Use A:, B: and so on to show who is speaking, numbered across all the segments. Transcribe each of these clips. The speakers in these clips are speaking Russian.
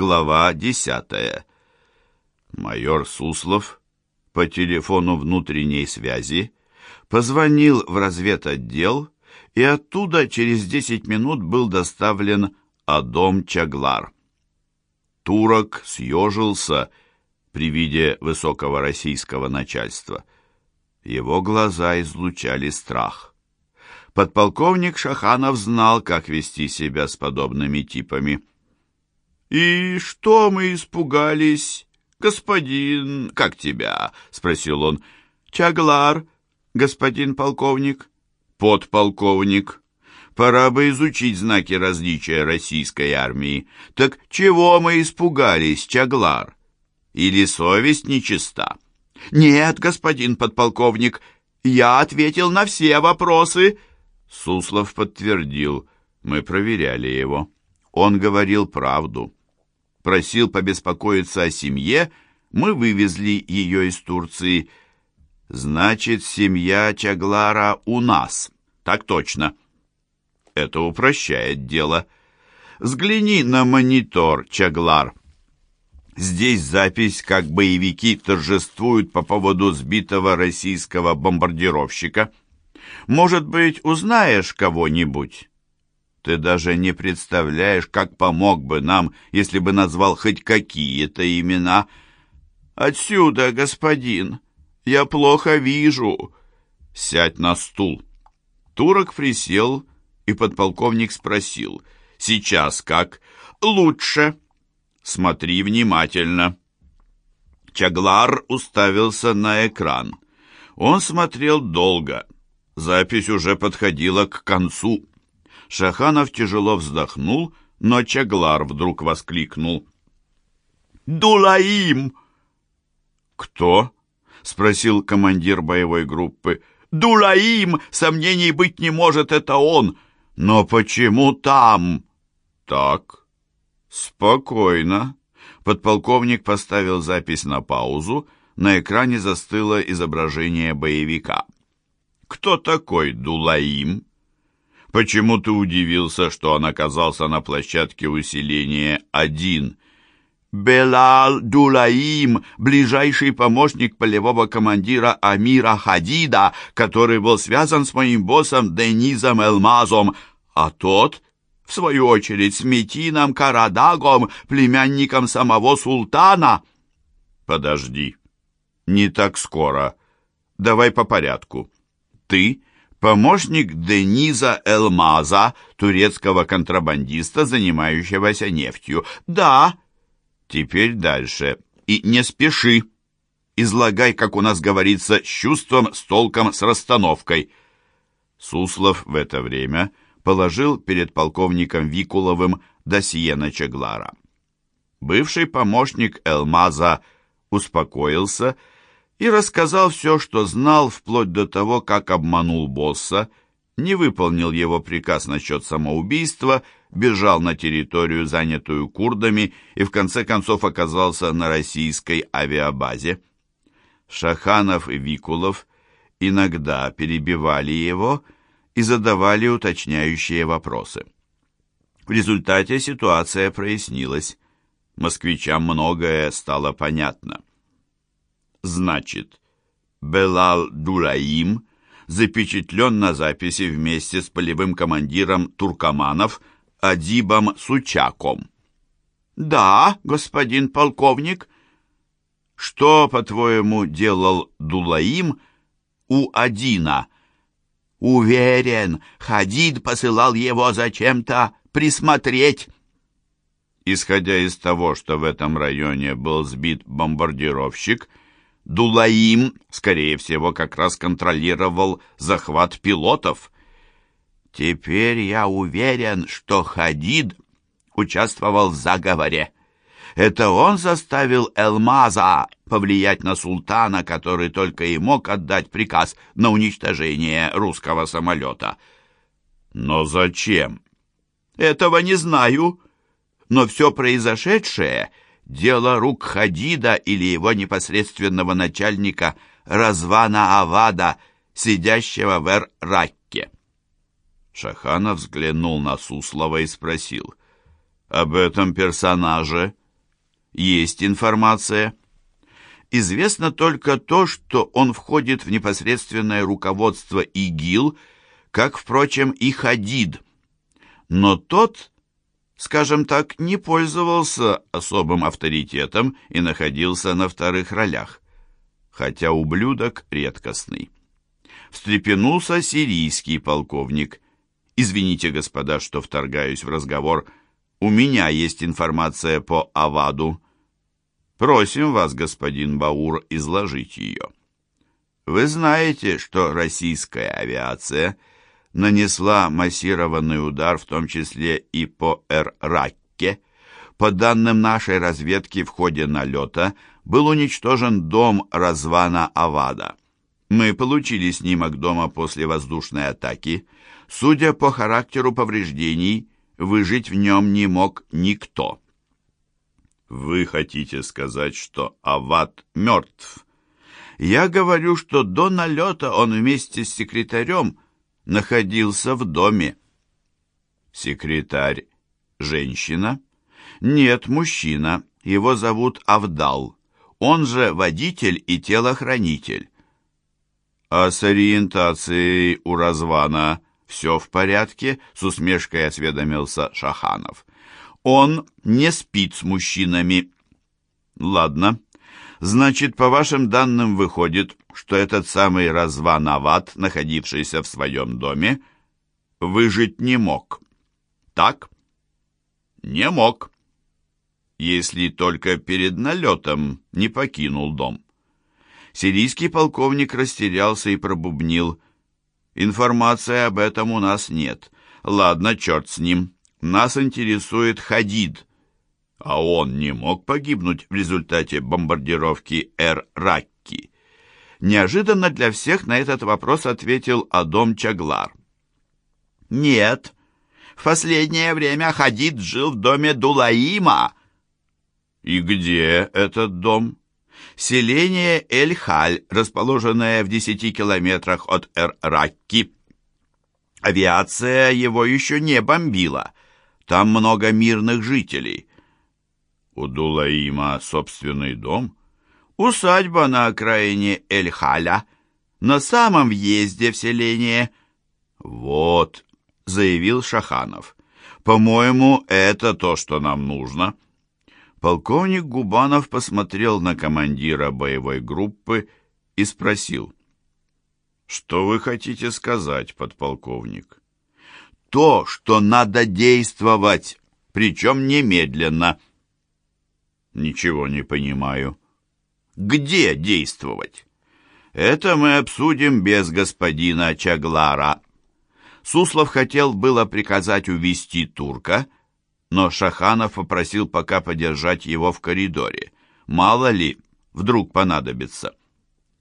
A: Глава десятая. Майор Суслов по телефону внутренней связи позвонил в разведотдел и оттуда через десять минут был доставлен Адом Чаглар. Турок съежился при виде высокого российского начальства. Его глаза излучали страх. Подполковник Шаханов знал, как вести себя с подобными типами. «И что мы испугались, господин... Как тебя?» — спросил он. «Чаглар, господин полковник». «Подполковник». Пора бы изучить знаки различия российской армии. Так чего мы испугались, Чаглар? Или совесть нечиста? Нет, господин подполковник, я ответил на все вопросы. Суслов подтвердил. Мы проверяли его. Он говорил правду просил побеспокоиться о семье, мы вывезли ее из Турции. Значит, семья Чаглара у нас. Так точно. Это упрощает дело. Взгляни на монитор, Чаглар. Здесь запись, как боевики торжествуют по поводу сбитого российского бомбардировщика. Может быть, узнаешь кого-нибудь? Ты даже не представляешь, как помог бы нам, если бы назвал хоть какие-то имена. Отсюда, господин, я плохо вижу. Сядь на стул. Турок присел, и подполковник спросил. Сейчас как? Лучше. Смотри внимательно. Чаглар уставился на экран. Он смотрел долго. Запись уже подходила к концу. Шаханов тяжело вздохнул, но Чаглар вдруг воскликнул. «Дулаим!» «Кто?» — спросил командир боевой группы. «Дулаим! Сомнений быть не может, это он! Но почему там?» «Так, спокойно». Подполковник поставил запись на паузу. На экране застыло изображение боевика. «Кто такой Дулаим?» Почему ты удивился, что он оказался на площадке усиления один? Белал Дулаим, ближайший помощник полевого командира Амира Хадида, который был связан с моим боссом Денизом Элмазом, а тот, в свою очередь, с Метином Карадагом, племянником самого султана. Подожди, не так скоро. Давай по порядку. Ты помощник Дениза Элмаза, турецкого контрабандиста, занимающегося нефтью. Да. Теперь дальше. И не спеши. Излагай, как у нас говорится, с чувством, с толком, с расстановкой. Суслов в это время положил перед полковником Викуловым досье на Чеглара. Бывший помощник Элмаза успокоился и, и рассказал все, что знал, вплоть до того, как обманул босса, не выполнил его приказ насчет самоубийства, бежал на территорию, занятую курдами, и в конце концов оказался на российской авиабазе. Шаханов и Викулов иногда перебивали его и задавали уточняющие вопросы. В результате ситуация прояснилась. Москвичам многое стало понятно. Значит, Белал Дулаим запечатлен на записи вместе с полевым командиром туркоманов Адибом Сучаком. «Да, господин полковник». «Что, по-твоему, делал Дулаим у Адина?» «Уверен, Хадид посылал его зачем-то присмотреть». Исходя из того, что в этом районе был сбит бомбардировщик, Дулаим, скорее всего, как раз контролировал захват пилотов. Теперь я уверен, что Хадид участвовал в заговоре. Это он заставил Элмаза повлиять на султана, который только и мог отдать приказ на уничтожение русского самолета. Но зачем? Этого не знаю. Но все произошедшее — дело рук Хадида или его непосредственного начальника Развана Авада, сидящего в Эр-Ракке. Шаханов взглянул на Суслова и спросил, «Об этом персонаже есть информация. Известно только то, что он входит в непосредственное руководство ИГИЛ, как, впрочем, и Хадид. Но тот, скажем так, не пользовался особым авторитетом и находился на вторых ролях, хотя ублюдок редкостный. Встрепенулся сирийский полковник. «Извините, господа, что вторгаюсь в разговор. У меня есть информация по Аваду. Просим вас, господин Баур, изложить ее. Вы знаете, что российская авиация нанесла массированный удар, в том числе и по Эр-Ракке. По данным нашей разведки, в ходе налета был уничтожен дом Развана Авада. Мы получили снимок дома после воздушной атаки. Судя по характеру повреждений, выжить в нем не мог никто. Вы хотите сказать, что Ават мертв? Я говорю, что до налета он вместе с секретарем находился в доме. Секретарь – женщина? Нет, мужчина. Его зовут Авдал. Он же водитель и телохранитель. А с ориентацией у Развана все в порядке? С усмешкой осведомился Шаханов. Он не спит с мужчинами. Ладно. Значит, по вашим данным выходит, что этот самый Разванават, находившийся в своем доме, выжить не мог. Так? Не мог. Если только перед налетом не покинул дом. Сирийский полковник растерялся и пробубнил. Информации об этом у нас нет. Ладно, черт с ним. Нас интересует Хадид. А он не мог погибнуть в результате бомбардировки Эр-Ракки. Неожиданно для всех на этот вопрос ответил Адом Чаглар. «Нет, в последнее время Хадид жил в доме Дулаима». «И где этот дом?» «Селение Эль-Халь, расположенное в десяти километрах от Эр-Ракки». Авиация его еще не бомбила. Там много мирных жителей. У Дулаима собственный дом? Усадьба на окраине Эль-Халя, на самом въезде в селение. Вот, заявил Шаханов. По-моему, это то, что нам нужно. Полковник Губанов посмотрел на командира боевой группы и спросил. «Что вы хотите сказать, подполковник?» то, что надо действовать, причем немедленно. Ничего не понимаю. Где действовать? Это мы обсудим без господина Чаглара. Суслов хотел было приказать увести турка, но Шаханов попросил пока подержать его в коридоре. Мало ли, вдруг понадобится.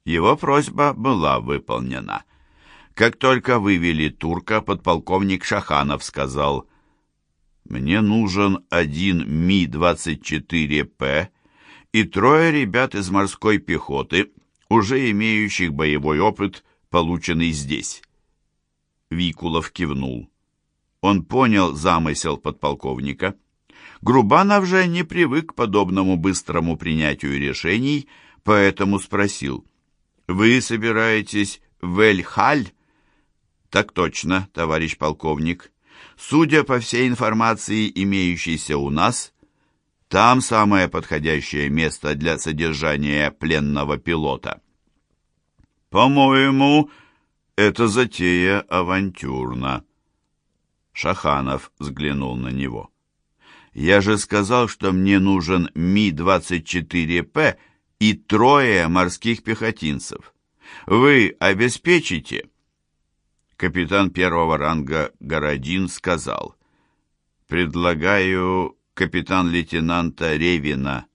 A: Его просьба была выполнена. Как только вывели турка, подполковник Шаханов сказал, «Мне нужен один Ми-24П и трое ребят из морской пехоты, уже имеющих боевой опыт, полученный здесь». Викулов кивнул. Он понял замысел подполковника. Грубанов же не привык к подобному быстрому принятию решений, поэтому спросил, «Вы собираетесь в Эль-Халь?» Так точно, товарищ полковник. Судя по всей информации, имеющейся у нас, там самое подходящее место для содержания пленного пилота. По-моему, эта затея авантюрна. Шаханов взглянул на него. Я же сказал, что мне нужен Ми-24П и трое морских пехотинцев. Вы обеспечите капитан первого ранга Городин сказал, «Предлагаю капитан-лейтенанта Ревина.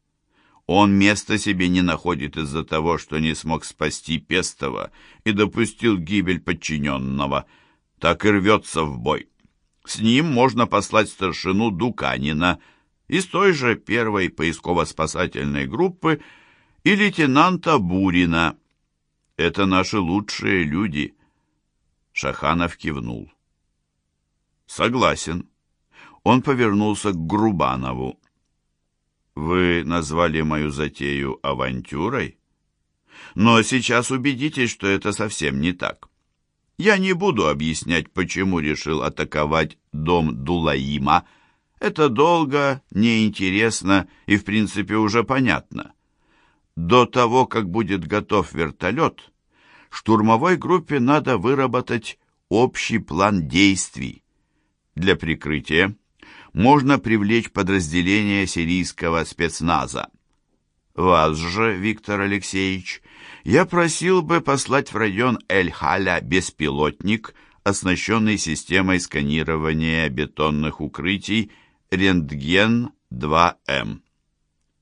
A: Он места себе не находит из-за того, что не смог спасти Пестова и допустил гибель подчиненного. Так и рвется в бой. С ним можно послать старшину Дуканина из той же первой поисково-спасательной группы и лейтенанта Бурина. Это наши лучшие люди». Шаханов кивнул. «Согласен». Он повернулся к Грубанову. Вы назвали мою затею авантюрой? Но сейчас убедитесь, что это совсем не так. Я не буду объяснять, почему решил атаковать дом Дулаима. Это долго, неинтересно и, в принципе, уже понятно. До того, как будет готов вертолет, штурмовой группе надо выработать общий план действий. Для прикрытия можно привлечь подразделение сирийского спецназа. Вас же, Виктор Алексеевич, я просил бы послать в район Эль-Халя беспилотник, оснащенный системой сканирования бетонных укрытий «Рентген-2М».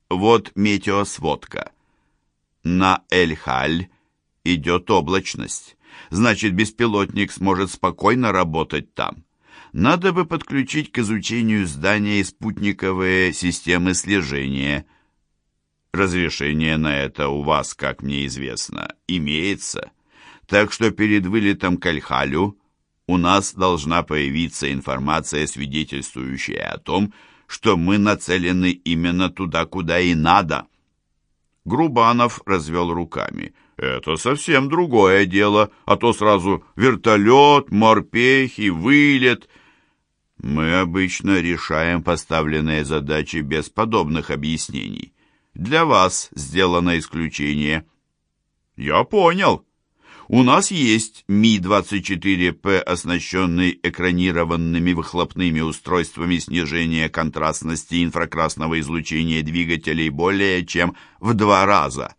A: Вот метеосводка. На Эль-Халь идет облачность. Значит, беспилотник сможет спокойно работать там. Надо бы подключить к изучению здания спутниковые системы слежения – Разрешение на это у вас, как мне известно, имеется. Так что перед вылетом к Альхалю у нас должна появиться информация, свидетельствующая о том, что мы нацелены именно туда, куда и надо. Грубанов развел руками. Это совсем другое дело, а то сразу вертолет, морпехи, вылет. Мы обычно решаем поставленные задачи без подобных объяснений. Для вас сделано исключение». «Я понял. У нас есть Ми-24П, оснащенный экранированными выхлопными устройствами снижения контрастности инфракрасного излучения двигателей более чем в два раза».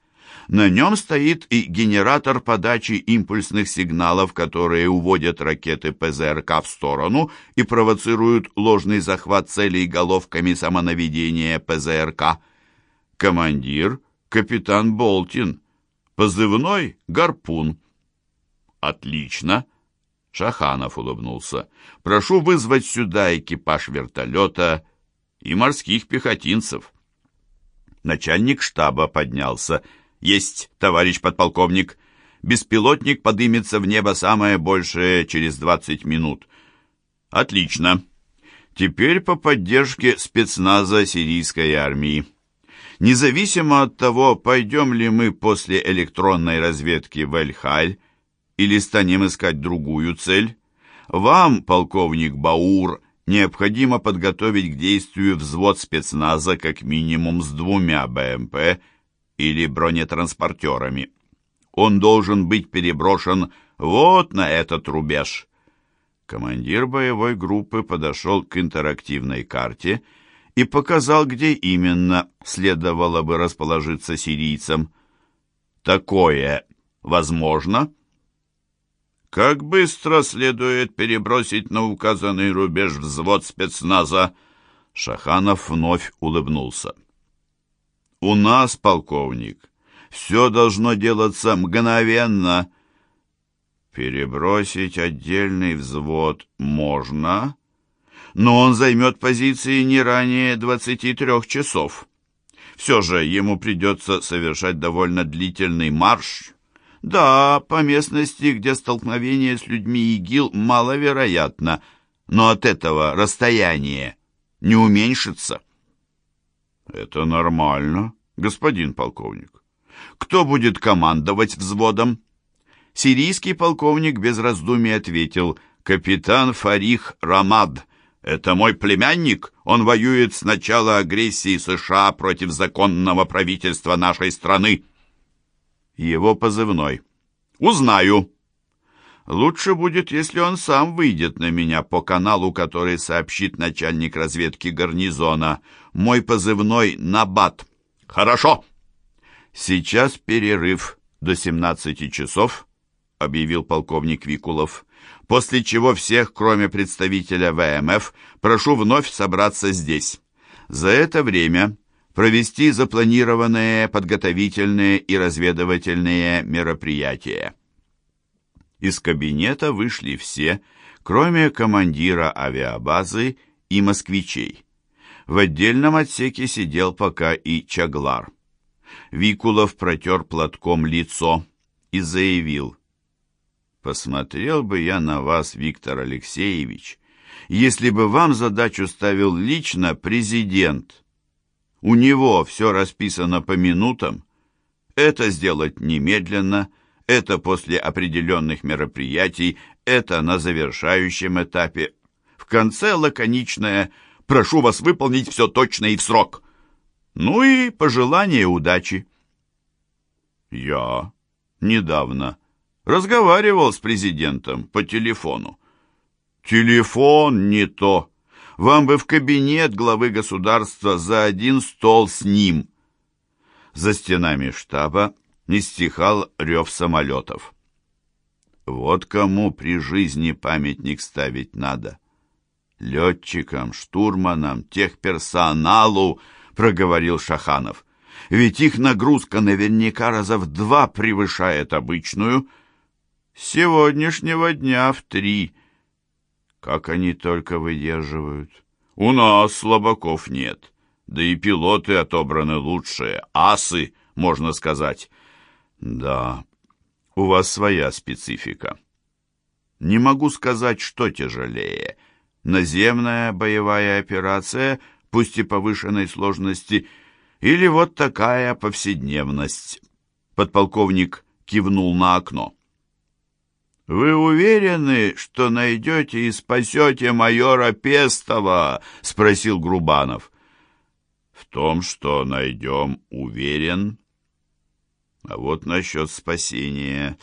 A: На нем стоит и генератор подачи импульсных сигналов, которые уводят ракеты ПЗРК в сторону и провоцируют ложный захват целей головками самонаведения ПЗРК. Командир — капитан Болтин. Позывной — Гарпун. Отлично. Шаханов улыбнулся. Прошу вызвать сюда экипаж вертолета и морских пехотинцев. Начальник штаба поднялся. «Есть, товарищ подполковник. Беспилотник подымется в небо самое большее через двадцать минут». «Отлично. Теперь по поддержке спецназа сирийской армии». Независимо от того, пойдем ли мы после электронной разведки в Эль-Халь или станем искать другую цель, вам, полковник Баур, необходимо подготовить к действию взвод спецназа как минимум с двумя БМП или бронетранспортерами. Он должен быть переброшен вот на этот рубеж. Командир боевой группы подошел к интерактивной карте и, показал, где именно следовало бы расположиться сирийцам. Такое возможно? Как быстро следует перебросить на указанный рубеж взвод спецназа? Шаханов вновь улыбнулся. У нас, полковник, все должно делаться мгновенно. Перебросить отдельный взвод можно, но он займет позиции не ранее 23 часов. Все же ему придется совершать довольно длительный марш. Да, по местности, где столкновение с людьми ИГИЛ маловероятно, но от этого расстояние не уменьшится. Это нормально, господин полковник. Кто будет командовать взводом? Сирийский полковник без раздумий ответил «Капитан Фарих Рамад». Это мой племянник. Он воюет с начала агрессии США против законного правительства нашей страны. Его позывной. Узнаю. Лучше будет, если он сам выйдет на меня по каналу, который сообщит начальник разведки гарнизона. Мой позывной Набат. Хорошо. Сейчас перерыв до 17 часов, объявил полковник Викулов после чего всех, кроме представителя ВМФ, прошу вновь собраться здесь. За это время провести запланированные подготовительные и разведывательные мероприятия. Из кабинета вышли все, кроме командира авиабазы и москвичей. В отдельном отсеке сидел пока и Чаглар. Викулов протер платком лицо и заявил – Посмотрел бы я на вас, Виктор Алексеевич, если бы вам задачу ставил лично президент. У него все расписано по минутам. Это сделать немедленно, это после определенных мероприятий, это на завершающем этапе. В конце лаконичное «Прошу вас выполнить все точно и в срок». Ну и пожелание удачи. Я недавно разговаривал с президентом по телефону. Телефон не то. Вам бы в кабинет главы государства за один стол с ним. За стенами штаба не стихал рев самолетов. Вот кому при жизни памятник ставить надо. Летчикам, штурманам, техперсоналу, проговорил Шаханов. Ведь их нагрузка наверняка раза в два превышает обычную. Сегодняшнего дня в три. Как они только выдерживают. У нас слабаков нет. Да и пилоты отобраны лучшие. Асы, можно сказать. Да, у вас своя специфика. Не могу сказать, что тяжелее. Наземная боевая операция, пусть и повышенной сложности, или вот такая повседневность. Подполковник кивнул на окно. «Вы уверены, что найдете и спасете майора Пестова?» — спросил Грубанов. «В том, что найдем, уверен. А вот насчет спасения.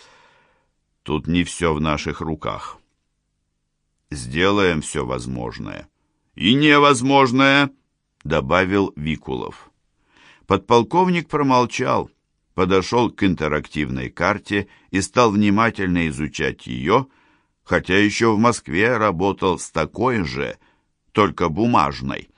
A: Тут не все в наших руках. Сделаем все возможное». «И невозможное», — добавил Викулов. Подполковник промолчал подошел к интерактивной карте и стал внимательно изучать ее, хотя еще в Москве работал с такой же, только бумажной.